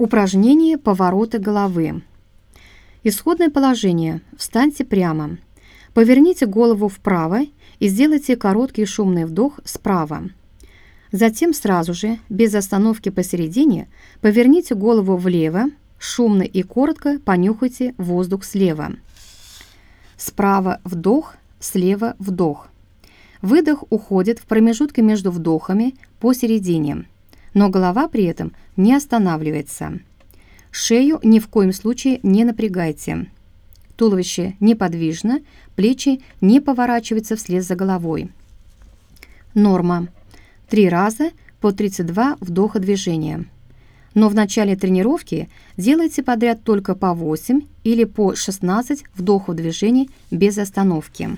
Упражнение повороты головы. Исходное положение. Встаньте прямо. Поверните голову вправо и сделайте короткий шумный вдох справа. Затем сразу же, без остановки посередине, поверните голову влево, шумно и коротко понюхайте воздух слева. Справа вдох, слева вдох. Выдох уходит в промежутке между вдохами посередине но голова при этом не останавливается. Шею ни в коем случае не напрягайте. Туловище неподвижно, плечи не поворачиваются вслед за головой. Норма. Три раза по 32 вдоха движения. Но в начале тренировки делайте подряд только по 8 или по 16 вдохов движений без остановки.